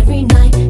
every night.